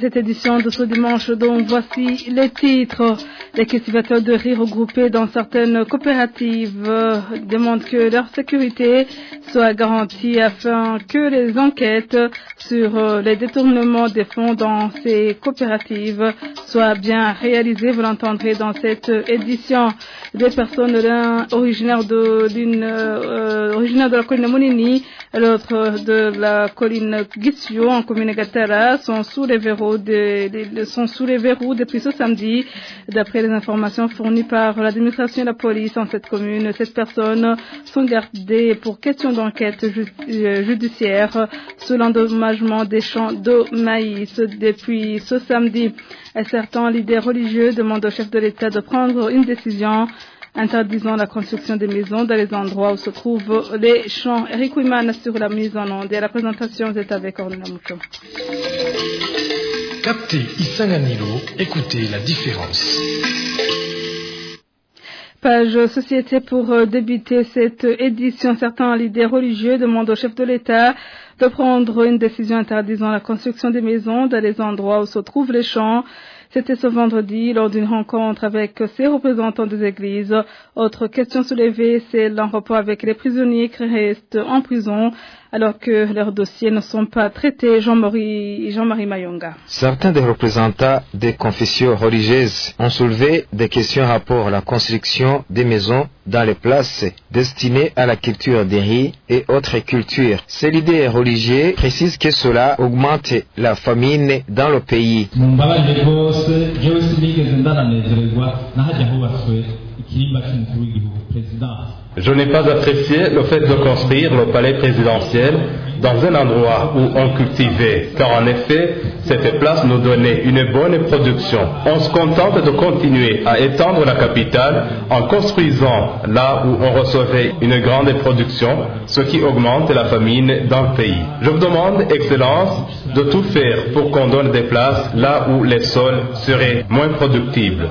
Cette édition de ce dimanche dont voici les titres. Les cultivateurs de riz regroupés dans certaines coopératives demandent que leur sécurité soit garantie afin que les enquêtes sur les détournements des fonds dans ces coopératives soient bien réalisées. Vous l'entendrez dans cette édition. Des personnes, l'un originaire de, euh, la colline de Monini, l'autre de la colline Gissio en commune Gatara sont sous les verrous sont sous les verrous depuis ce samedi. D'après les informations fournies par l'administration et la police en cette commune, ces personnes sont gardées pour question d'enquête judiciaire sur l'endommagement des champs de maïs depuis ce samedi. Certains leaders religieux demandent au chef de l'État de prendre une décision interdisant la construction des maisons dans les endroits où se trouvent les champs. Eric Wiman sur la mise en onde et la présentation est avec Ornella. Captez Isanganilo, écoutez la différence. Page Société pour débuter cette édition. Certains leaders religieux demandent au chef de l'État de prendre une décision interdisant la construction des maisons dans les endroits où se trouvent les champs. C'était ce vendredi lors d'une rencontre avec ces représentants des églises. Autre question soulevée, c'est l'en rapport avec les prisonniers qui restent en prison alors que leurs dossiers ne sont pas traités. Jean-Marie Jean Mayonga. Certains des représentants des confessions religieuses ont soulevé des questions en rapport à la construction des maisons dans les places destinées à la culture des riz et autres cultures. Ces leaders religieux précisent que cela augmente la famine dans le pays. Je n'ai pas apprécié le fait de construire le palais présidentiel dans un endroit où on cultivait, car en effet, cette place nous donnait une bonne production. On se contente de continuer à étendre la capitale en construisant là où on recevait une grande production, ce qui augmente la famine dans le pays. Je vous demande, Excellence, de tout faire pour qu'on donne des places là où les sols seraient moins productibles.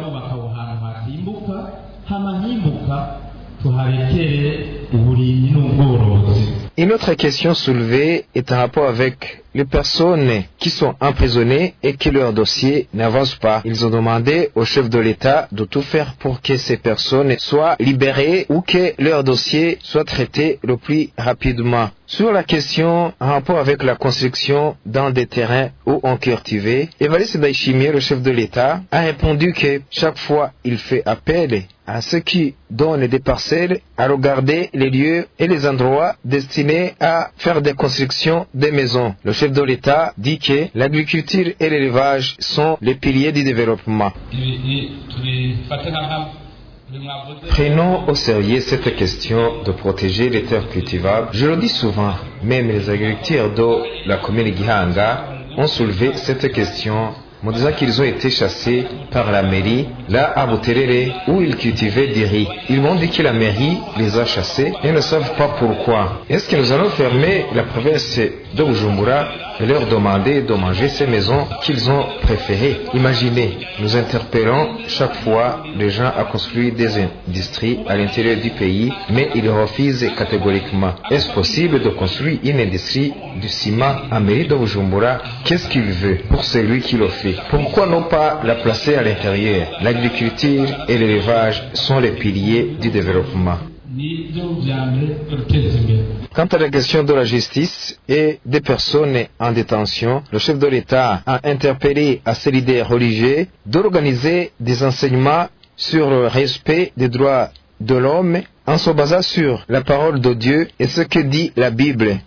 Une autre question soulevée est en rapport avec les personnes qui sont emprisonnées et que leur dossier n'avance pas. Ils ont demandé au chef de l'État de tout faire pour que ces personnes soient libérées ou que leur dossier soit traité le plus rapidement. Sur la question en rapport avec la construction dans des terrains où on cultivait, Evariste Daishimie, le chef de l'État, a répondu que chaque fois il fait appel à ceux qui donnent des parcelles à regarder les lieux et les endroits destinés à faire des constructions des maisons. De l'État dit que l'agriculture et l'élevage sont les piliers du développement. Prenons au sérieux cette question de protéger les terres cultivables. Je le dis souvent, même les agriculteurs de la commune Gihanga ont soulevé cette question en disant qu'ils ont été chassés par la mairie, là à Buterere, où ils cultivaient des riz. Ils m'ont dit que la mairie les a chassés et ne savent pas pourquoi. Est-ce que nous allons fermer la province de Bujumbura et leur demander de manger ces maisons qu'ils ont préférées. Imaginez, nous interpellons chaque fois les gens à construire des industries à l'intérieur du pays, mais ils refusent catégoriquement. Est-ce possible de construire une industrie du ciment à mairie de Qu'est-ce qu'il veut? Pour celui qui le fait. Pourquoi ne pas la placer à l'intérieur? L'agriculture et l'élevage sont les piliers du développement. Quant à la question de la justice et des personnes en détention, le chef de l'État a interpellé à ces leaders religieux d'organiser des enseignements sur le respect des droits de l'homme en se basant sur la parole de Dieu et ce que dit la Bible.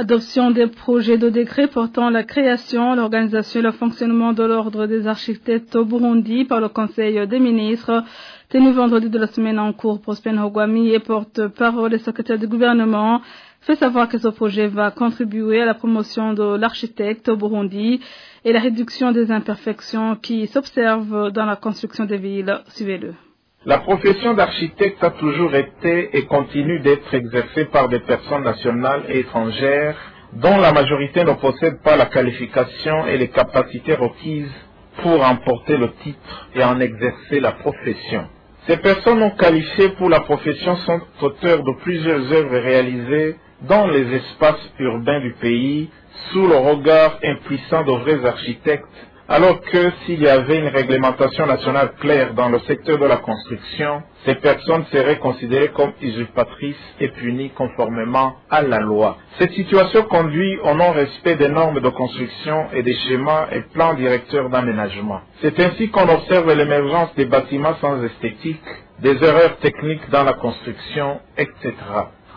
Adoption des projets de décret portant la création, l'organisation et le fonctionnement de l'ordre des architectes au Burundi par le Conseil des ministres. Tenu vendredi de la semaine en cours, Prosper Hogwami et porte-parole et secrétaire du gouvernement fait savoir que ce projet va contribuer à la promotion de l'architecte au Burundi et la réduction des imperfections qui s'observent dans la construction des villes. Suivez-le. La profession d'architecte a toujours été et continue d'être exercée par des personnes nationales et étrangères dont la majorité ne possède pas la qualification et les capacités requises pour emporter le titre et en exercer la profession. Ces personnes non qualifiées pour la profession sont auteurs de plusieurs œuvres réalisées dans les espaces urbains du pays sous le regard impuissant de vrais architectes, alors que s'il y avait une réglementation nationale claire dans le secteur de la construction, ces personnes seraient considérées comme usurpatrices et punies conformément à la loi. Cette situation conduit au non-respect des normes de construction et des schémas et plans directeurs d'aménagement. C'est ainsi qu'on observe l'émergence des bâtiments sans esthétique, des erreurs techniques dans la construction, etc.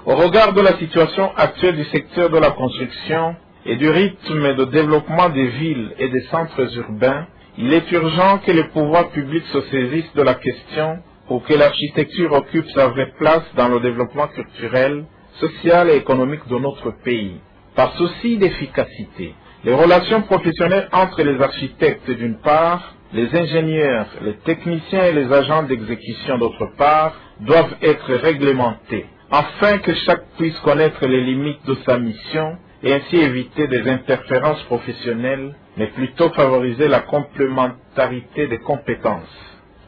Au regard de la situation actuelle du secteur de la construction, et du rythme de développement des villes et des centres urbains, il est urgent que les pouvoirs publics se saisissent de la question pour que l'architecture occupe sa vraie place dans le développement culturel, social et économique de notre pays. Par souci d'efficacité, les relations professionnelles entre les architectes d'une part, les ingénieurs, les techniciens et les agents d'exécution d'autre part doivent être réglementées, afin que chaque puisse connaître les limites de sa mission et ainsi éviter des interférences professionnelles, mais plutôt favoriser la complémentarité des compétences.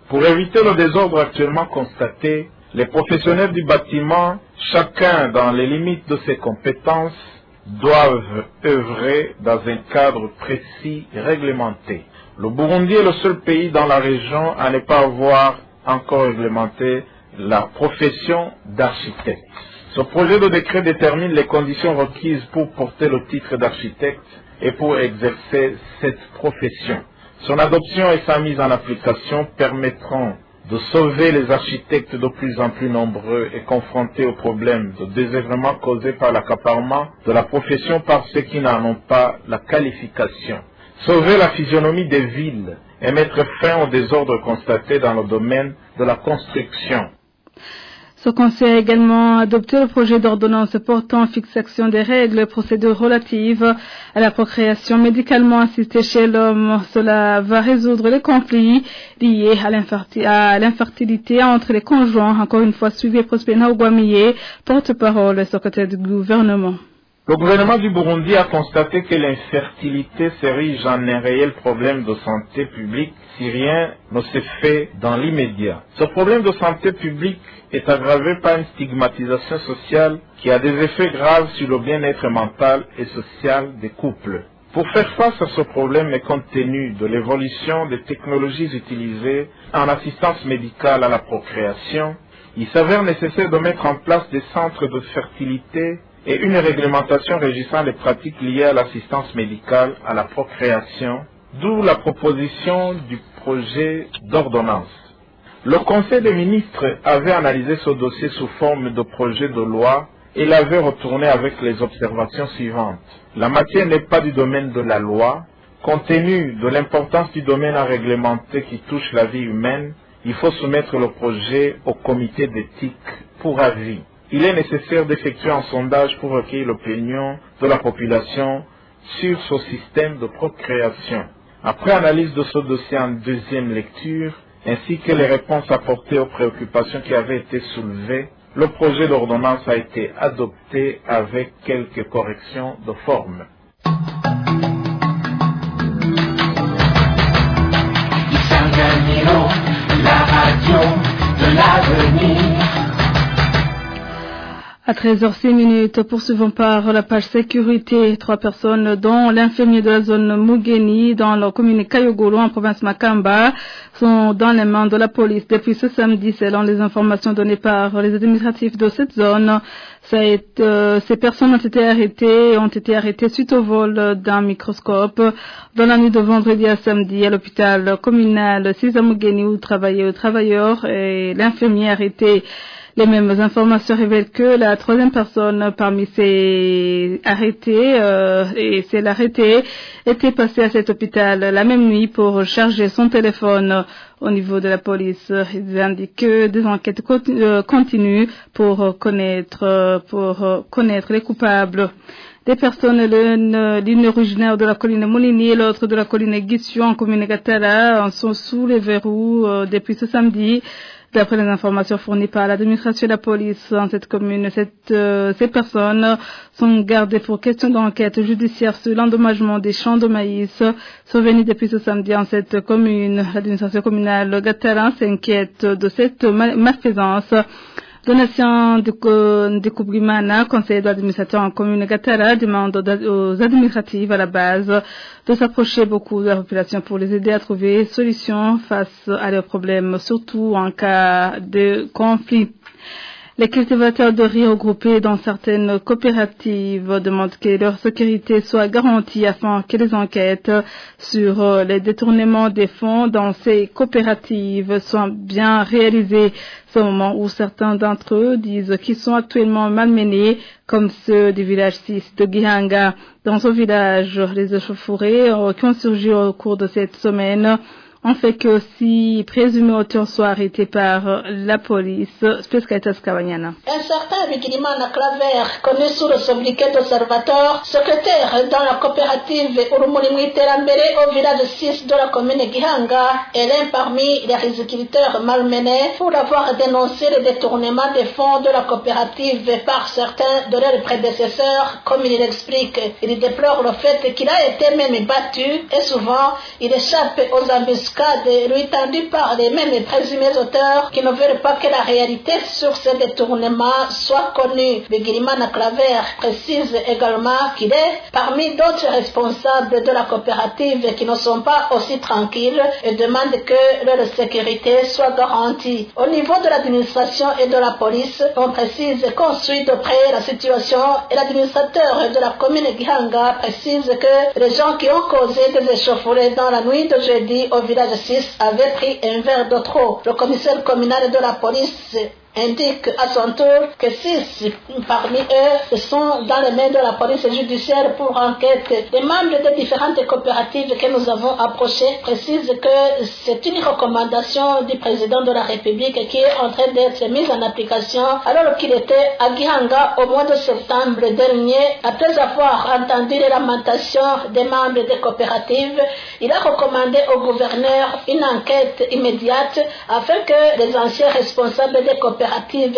Pour éviter le désordre actuellement constaté, les professionnels du bâtiment, chacun dans les limites de ses compétences, doivent œuvrer dans un cadre précis et réglementé. Le Burundi est le seul pays dans la région à ne pas avoir encore réglementé la profession d'architecte. Ce projet de décret détermine les conditions requises pour porter le titre d'architecte et pour exercer cette profession. Son adoption et sa mise en application permettront de sauver les architectes de plus en plus nombreux et confrontés aux problèmes de désœuvrement causés par l'accaparement de la profession par ceux qui n'en ont pas la qualification. Sauver la physionomie des villes et mettre fin aux désordres constatés dans le domaine de la construction. Ce conseil a également adopté le projet d'ordonnance portant fixation des règles et procédures relatives à la procréation médicalement assistée chez l'homme. Cela va résoudre les conflits liés à l'infertilité entre les conjoints. Encore une fois, suivi Prospena Ogwamiye, porte-parole secrétaire du gouvernement. Le gouvernement du Burundi a constaté que l'infertilité s'érige en un réel problème de santé publique si rien ne se fait dans l'immédiat. Ce problème de santé publique est aggravé par une stigmatisation sociale qui a des effets graves sur le bien-être mental et social des couples. Pour faire face à ce problème et compte tenu de l'évolution des technologies utilisées en assistance médicale à la procréation, il s'avère nécessaire de mettre en place des centres de fertilité et une réglementation régissant les pratiques liées à l'assistance médicale à la procréation, d'où la proposition du projet d'ordonnance. Le Conseil des ministres avait analysé ce dossier sous forme de projet de loi et l'avait retourné avec les observations suivantes. La matière n'est pas du domaine de la loi. Compte tenu de l'importance du domaine à réglementer qui touche la vie humaine, il faut soumettre le projet au comité d'éthique pour avis il est nécessaire d'effectuer un sondage pour recueillir l'opinion de la population sur ce système de procréation. Après analyse de ce dossier en deuxième lecture, ainsi que les réponses apportées aux préoccupations qui avaient été soulevées, le projet d'ordonnance a été adopté avec quelques corrections de forme. À 13h06 minutes, poursuivons par la page sécurité. Trois personnes, dont l'infirmier de la zone Mugeni, dans la commune Kayogolo, en province Makamba, sont dans les mains de la police depuis ce samedi, selon les informations données par les administratifs de cette zone. Euh, ces personnes ont été arrêtées, ont été arrêtées suite au vol d'un microscope dans la nuit de vendredi à samedi à l'hôpital communal Mugeni où travaillaient les travailleurs et l'infirmier arrêté les mêmes informations révèlent que la troisième personne parmi ces arrêtés, euh, et c'est l'arrêté, était passée à cet hôpital la même nuit pour charger son téléphone au niveau de la police. Ils indiquent que des enquêtes euh, continuent pour connaître, pour connaître les coupables. Des personnes, l'une originaire de la colline Molini et l'autre de la colline Guissou en commune Gatala, sont sous les verrous euh, depuis ce samedi. D'après les informations fournies par l'administration de la police dans cette commune, euh, ces personnes sont gardées pour question d'enquête judiciaire sur l'endommagement des champs de maïs survenus depuis ce samedi en cette commune. L'administration communale Gatarin s'inquiète de cette malfaisance Donatien de Koubrimana, conseiller d'administration en commune Gatara, demande aux administratives à la base de s'approcher beaucoup de la population pour les aider à trouver solutions face à leurs problèmes, surtout en cas de conflit. Les cultivateurs de riz regroupés dans certaines coopératives demandent que leur sécurité soit garantie afin que les enquêtes sur les détournements des fonds dans ces coopératives soient bien réalisées. C'est au moment où certains d'entre eux disent qu'ils sont actuellement malmenés, comme ceux du village 6 de Gihanga. Dans ce village, les échauffourées qui ont surgi au cours de cette semaine on fait que si présumé auteur soit arrêté par la police, Spescaitas Cavagnana. Un certain Bigirimana Claver, connu sous le sobriquet d'observateur, secrétaire dans la coopérative Urumulimwi Terambere au village 6 de la commune Gihanga, est l'un parmi les agriculteurs malmenés pour avoir dénoncé le détournement des fonds de la coopérative par certains de leurs prédécesseurs, comme il l'explique. Il déplore le fait qu'il a été même battu et souvent il échappe aux embuscades lui tendu par les mêmes présumés auteurs qui ne veulent pas que la réalité sur ce détournement soit connue. Begirimana Claver précise également qu'il est parmi d'autres responsables de la coopérative qui ne sont pas aussi tranquilles et demande que leur sécurité soit garantie. Au niveau de l'administration et de la police, on précise qu'on suit de près la situation et l'administrateur de la commune Gihanga précise que les gens qui ont causé des échauffourées dans la nuit de jeudi au village 6 avait pris un verre de trop. Le commissaire communal de la police indique à son tour que six parmi eux sont dans les mains de la police judiciaire pour enquête. Les membres des différentes coopératives que nous avons approchées précisent que c'est une recommandation du président de la République qui est en train d'être mise en application alors qu'il était à Gihanga au mois de septembre dernier. Après avoir entendu les lamentations des membres des coopératives, il a recommandé au gouverneur une enquête immédiate afin que les anciens responsables des coopératives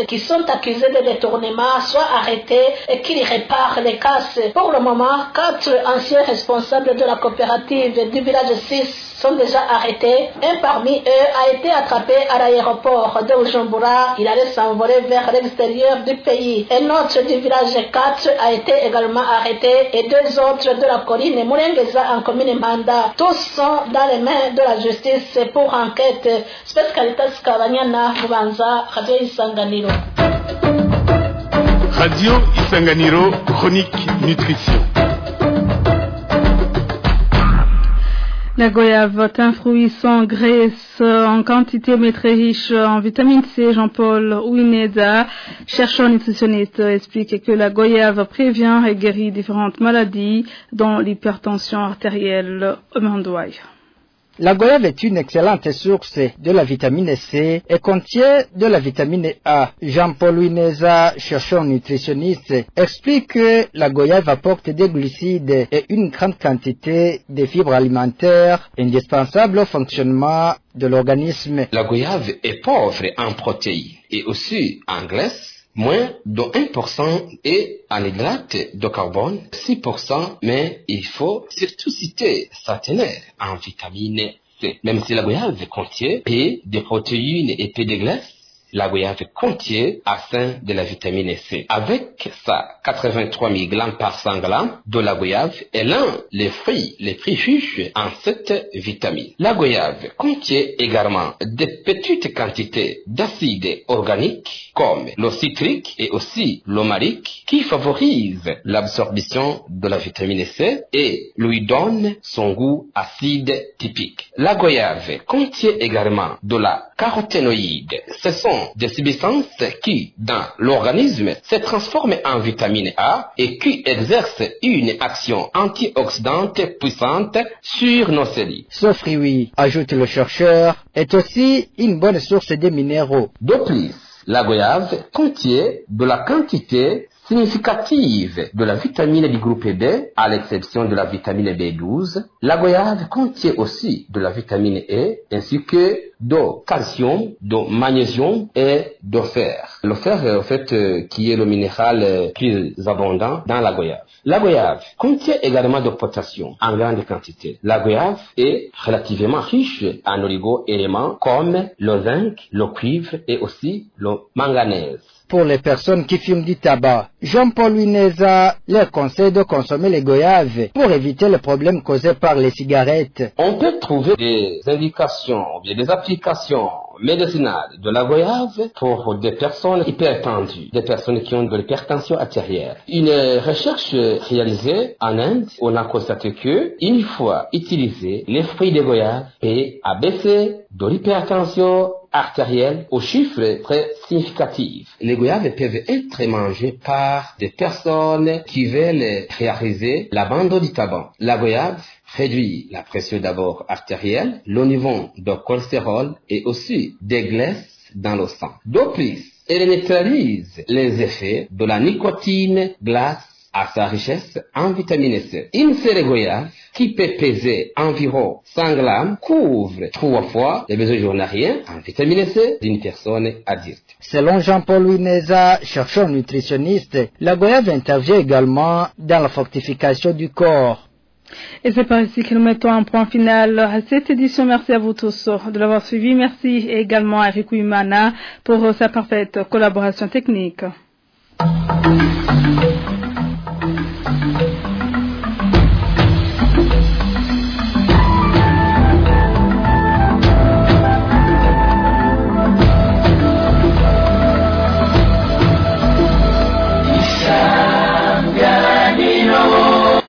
qui sont accusés de détournement soient arrêtés et qu'ils réparent les casses. Pour le moment, quatre anciens responsables de la coopérative du village 6 sont déjà arrêtés. Un parmi eux a été attrapé à l'aéroport de Ujumbura. Il allait s'envoler vers l'extérieur du pays. Un autre du village 4 a été également arrêté et deux autres de la colline Moulengeza en commune Manda. Tous sont dans les mains de la justice pour enquête. Spécialitas Kabanyana, Bubanza, Radio Isanganiro. Radio Isanganiro, chronique nutrition. La goyave est un fruit sans graisse, en quantité mais très riche en vitamine C. Jean-Paul Ouineda, chercheur nutritionniste, explique que la goyave prévient et guérit différentes maladies, dont l'hypertension artérielle au Mandouaille. La goyave est une excellente source de la vitamine C et contient de la vitamine A. Jean-Paul Wineza, chercheur nutritionniste, explique que la goyave apporte des glucides et une grande quantité de fibres alimentaires indispensables au fonctionnement de l'organisme. La goyave est pauvre en protéines et aussi en graisse moins de 1% et en hydrate de carbone 6%, mais il faut surtout citer sa teneur en vitamine C. Même si la goyave contient peu de protéines et peu de graisse, la goyave contient afin de la vitamine C. Avec sa 83 mg par 100 g de la goyave est l'un des fruits les plus riches en cette vitamine. La goyave contient également de petites quantités d'acides organiques comme le citrique et aussi l'omarique qui favorisent l'absorption de la vitamine C et lui donnent son goût acide typique. La goyave contient également de la caroténoïde. Ce sont des substances qui, dans l'organisme, se transforment en vitamine A et qui exercent une action antioxydante puissante sur nos cellules. Ce fruit, ajoute le chercheur, est aussi une bonne source de minéraux. De plus, la goyave contient de la quantité significative de la vitamine du groupe B, à l'exception de la vitamine B12. La goyave contient aussi de la vitamine E ainsi que de calcium, de magnésium et de fer. Le fer, en fait, euh, qui est le minéral euh, plus abondant dans la goyave. La goyave contient également de potassium en grande quantité. La goyave est relativement riche en oligo-éléments comme le zinc, le cuivre et aussi le manganèse pour les personnes qui fument du tabac. Jean-Paul Wineza leur conseille de consommer les goyaves pour éviter les problèmes causés par les cigarettes. On peut trouver des indications ou des applications médicinales de la goyave pour des personnes hypertendues, des personnes qui ont de l'hypertension artérielle. Une recherche réalisée en Inde, on a constaté que une fois utilisé, les fruits de goyave peut abaisser de l'hypertension artérielle aux chiffres très significatifs. Les goyaves peuvent être mangées par des personnes qui veulent réaliser l'abandon du tabac. La goyave réduit la pression d'abord artérielle, le niveau de cholestérol et aussi des glaces dans le sang. De plus, elle neutralise les effets de la nicotine glace à sa richesse en vitamine C. Une goyave qui peut peser environ 100 grammes couvre trois fois les besoins journaliers en vitamine C d'une personne adulte. Selon Jean-Paul Wineza, chercheur nutritionniste, la goyave intervient également dans la fortification du corps. Et c'est par ici que nous mettons un point final à cette édition. Merci à vous tous de l'avoir suivi. Merci également à Eric Imana pour sa parfaite collaboration technique.